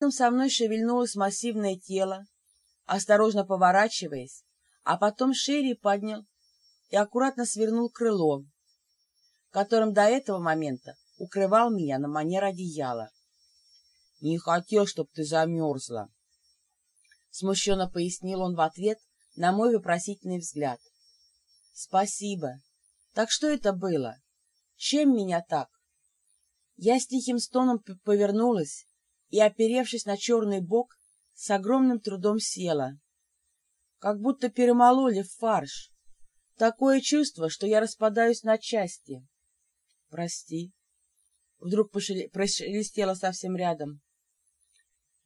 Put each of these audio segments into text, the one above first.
Рядом со мной шевельнулось массивное тело, осторожно поворачиваясь, а потом Шерри поднял и аккуратно свернул крыло, которым до этого момента укрывал меня на манер одеяла. — Не хотел, чтоб ты замерзла, — смущенно пояснил он в ответ на мой вопросительный взгляд. — Спасибо. Так что это было? Чем меня так? Я с тихим стоном повернулась и, оперевшись на черный бок, с огромным трудом села. Как будто перемололи в фарш. Такое чувство, что я распадаюсь на части. Прости. Вдруг прошелестело совсем рядом.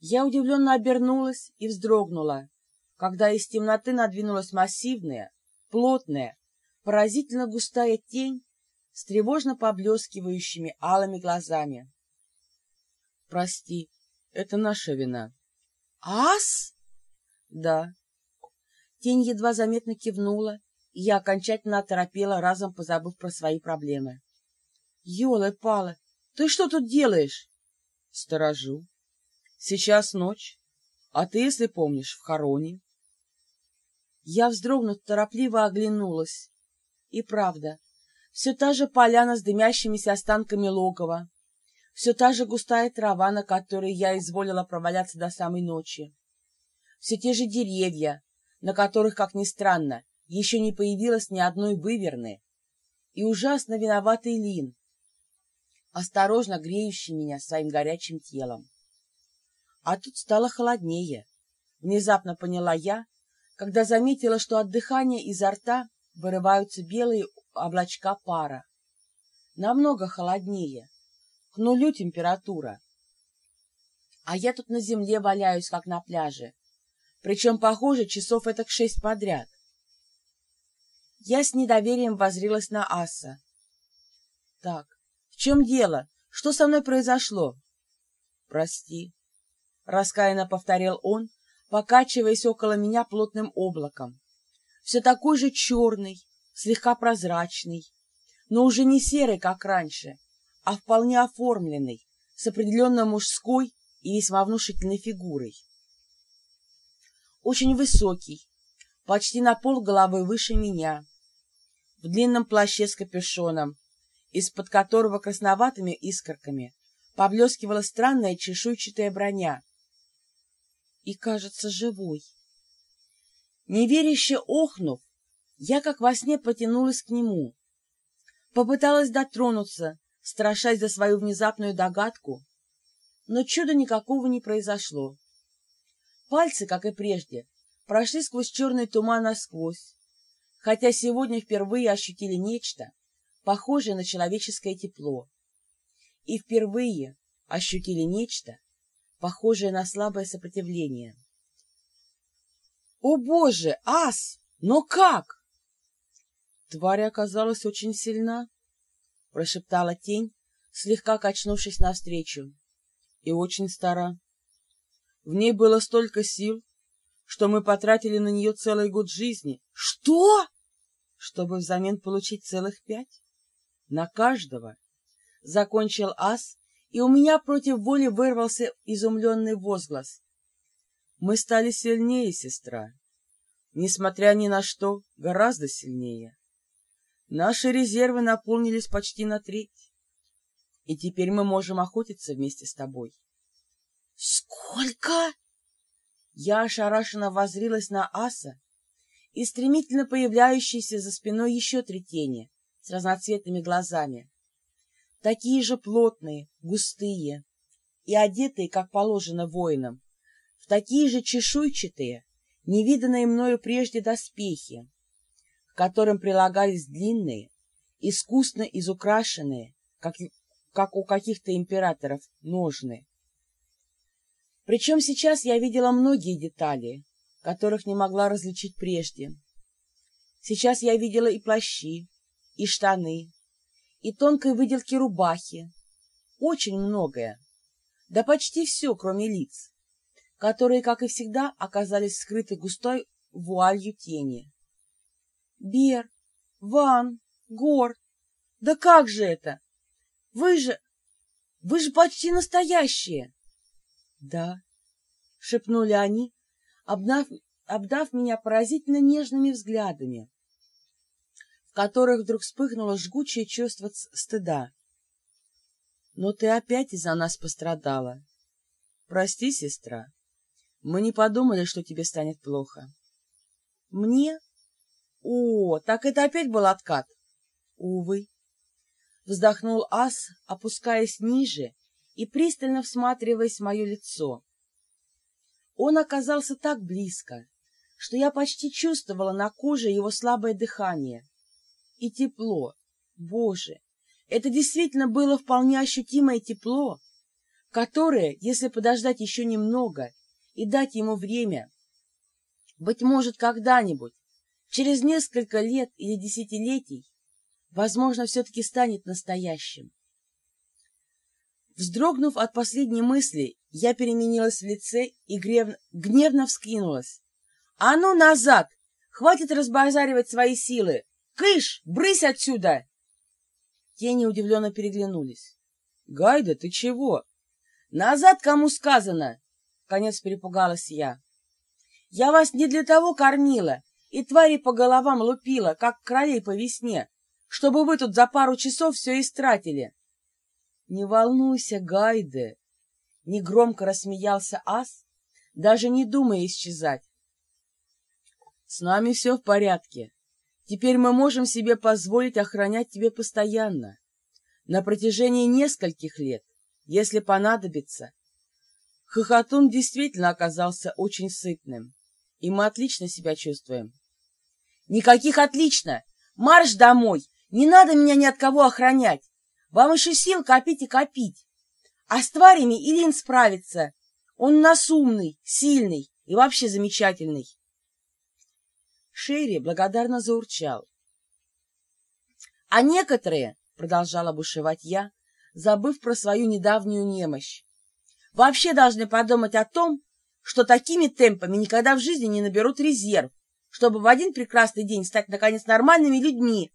Я удивленно обернулась и вздрогнула, когда из темноты надвинулась массивная, плотная, поразительно густая тень с тревожно поблескивающими алыми глазами. «Прости, это наша вина». «Ас?» «Да». Тень едва заметно кивнула, и я окончательно оторопела, разом позабыв про свои проблемы. «Елы-палы, ты что тут делаешь?» «Сторожу. Сейчас ночь, а ты, если помнишь, в хороне». Я, вздрогнув, торопливо оглянулась. И правда, все та же поляна с дымящимися останками логова, все та же густая трава, на которой я изволила проваляться до самой ночи, все те же деревья, на которых, как ни странно, еще не появилось ни одной выверны, и ужасно виноватый Лин, осторожно греющий меня своим горячим телом. А тут стало холоднее, внезапно поняла я, когда заметила, что от дыхания изо рта вырываются белые облачка пара. Намного холоднее. К нулю температура. А я тут на земле валяюсь, как на пляже. Причем, похоже, часов это к шесть подряд. Я с недоверием возрилась на Аса. Так, в чем дело? Что со мной произошло? Прости. Раскаянно повторил он, покачиваясь около меня плотным облаком. Все такой же черный, слегка прозрачный, но уже не серый, как раньше, а вполне оформленный, с определенно мужской и весьма внушительной фигурой. Очень высокий, почти на пол головы выше меня, в длинном плаще с капюшоном, из-под которого красноватыми искорками поблескивала странная чешуйчатая броня. И, кажется, живой. Неверяще охнув, я как во сне потянулась к нему. Попыталась дотронуться, страшась за свою внезапную догадку, но чуда никакого не произошло. Пальцы, как и прежде, прошли сквозь черный туман насквозь, хотя сегодня впервые ощутили нечто, похожее на человеческое тепло, и впервые ощутили нечто, похожее на слабое сопротивление. «О, Боже, ас! Но как?» Тварь оказалась очень сильна, — прошептала тень, слегка качнувшись навстречу, — и очень стара. В ней было столько сил, что мы потратили на нее целый год жизни. — Что? — Чтобы взамен получить целых пять? — На каждого. Закончил ас, и у меня против воли вырвался изумленный возглас. — Мы стали сильнее, сестра. Несмотря ни на что, гораздо сильнее. Наши резервы наполнились почти на треть, и теперь мы можем охотиться вместе с тобой. — Сколько? Я ошарашенно возрилась на аса и стремительно появляющиеся за спиной еще три тени с разноцветными глазами. Такие же плотные, густые и одетые, как положено воинам, в такие же чешуйчатые, невиданные мною прежде доспехи к которым прилагались длинные, искусно изукрашенные, как, как у каких-то императоров, ножны. Причем сейчас я видела многие детали, которых не могла различить прежде. Сейчас я видела и плащи, и штаны, и тонкой выделки рубахи. Очень многое. Да почти все, кроме лиц, которые, как и всегда, оказались скрыты густой вуалью тени. Бер, Ван, Гор. Да как же это? Вы же... Вы же почти настоящие. Да, — шепнули они, обнав, обдав меня поразительно нежными взглядами, в которых вдруг вспыхнуло жгучее чувство стыда. Но ты опять из-за нас пострадала. Прости, сестра. Мы не подумали, что тебе станет плохо. Мне? О, так это опять был откат? Увы. Вздохнул ас, опускаясь ниже и пристально всматриваясь в мое лицо. Он оказался так близко, что я почти чувствовала на коже его слабое дыхание. И тепло. Боже, это действительно было вполне ощутимое тепло, которое, если подождать еще немного и дать ему время, быть может, когда-нибудь, через несколько лет или десятилетий, возможно, все-таки станет настоящим. Вздрогнув от последней мысли, я переменилась в лице и гневно, гневно вскинулась. «А ну назад! Хватит разбазаривать свои силы! Кыш, брысь отсюда!» Тени удивленно переглянулись. «Гайда, ты чего?» «Назад кому сказано!» Конец перепугалась я. «Я вас не для того кормила и твари по головам лупила, как кролей по весне, чтобы вы тут за пару часов все истратили. Не волнуйся, Гайде, негромко рассмеялся Ас, даже не думая исчезать. С нами все в порядке. Теперь мы можем себе позволить охранять тебя постоянно, на протяжении нескольких лет, если понадобится. Хохотун действительно оказался очень сытным, и мы отлично себя чувствуем. Никаких отлично! Марш домой! Не надо меня ни от кого охранять. Вам еще сил копить и копить. А с тварями Илин справится. Он у нас умный, сильный и вообще замечательный. Шерри благодарно заурчал. А некоторые, — продолжала бушевать я, забыв про свою недавнюю немощь, вообще должны подумать о том, что такими темпами никогда в жизни не наберут резерв, чтобы в один прекрасный день стать, наконец, нормальными людьми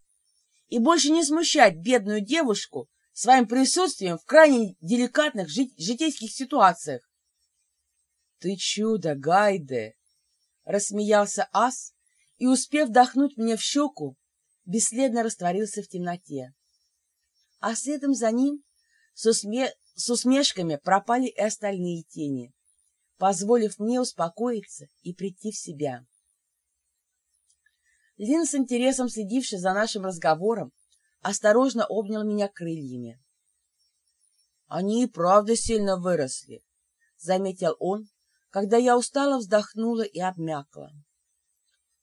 и больше не смущать бедную девушку своим присутствием в крайне деликатных жит житейских ситуациях. — Ты чудо, Гайде! — рассмеялся ас и, успев вдохнуть мне в щеку, бесследно растворился в темноте. А следом за ним с, усме... с усмешками пропали и остальные тени, позволив мне успокоиться и прийти в себя. Лин, с интересом следивший за нашим разговором, осторожно обнял меня крыльями. «Они и правда сильно выросли», — заметил он, когда я устало вздохнула и обмякла.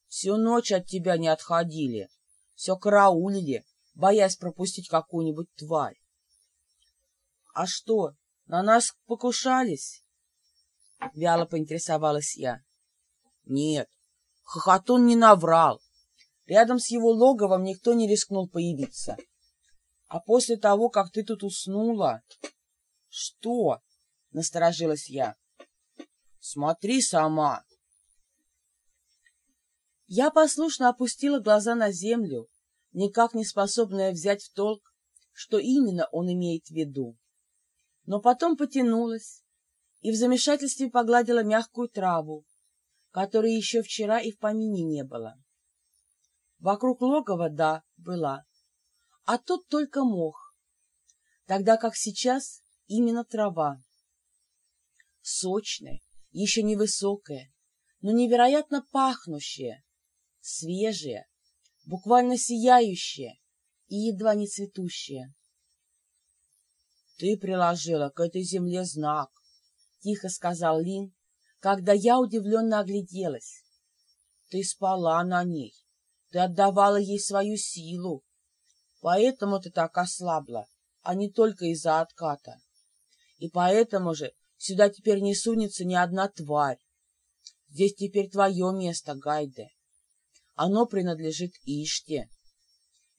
«Всю ночь от тебя не отходили, все караулили, боясь пропустить какую-нибудь тварь. А что, на нас покушались?» — вяло поинтересовалась я. «Нет, Хохотун не наврал. Рядом с его логовом никто не рискнул появиться. А после того, как ты тут уснула... — Что? — насторожилась я. — Смотри сама. Я послушно опустила глаза на землю, никак не способная взять в толк, что именно он имеет в виду. Но потом потянулась и в замешательстве погладила мягкую траву, которой еще вчера и в помине не было. Вокруг логова, да, была, а тут только мох, тогда как сейчас именно трава. Сочная, еще невысокая, но невероятно пахнущая, свежая, буквально сияющая и едва не цветущая. — Ты приложила к этой земле знак, — тихо сказал Лин, когда я удивленно огляделась. — Ты спала на ней. Ты отдавала ей свою силу. Поэтому ты так ослабла, а не только из-за отката. И поэтому же сюда теперь не сунется ни одна тварь. Здесь теперь твое место, Гайде. Оно принадлежит Иште.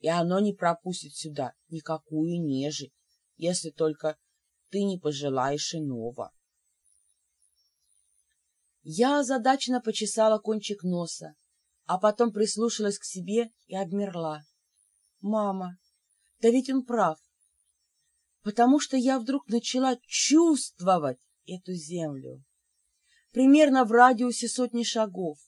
И оно не пропустит сюда никакую нежить, если только ты не пожелаешь иного. Я озадаченно почесала кончик носа, а потом прислушалась к себе и обмерла. Мама, да ведь он прав. Потому что я вдруг начала чувствовать эту землю, примерно в радиусе сотни шагов,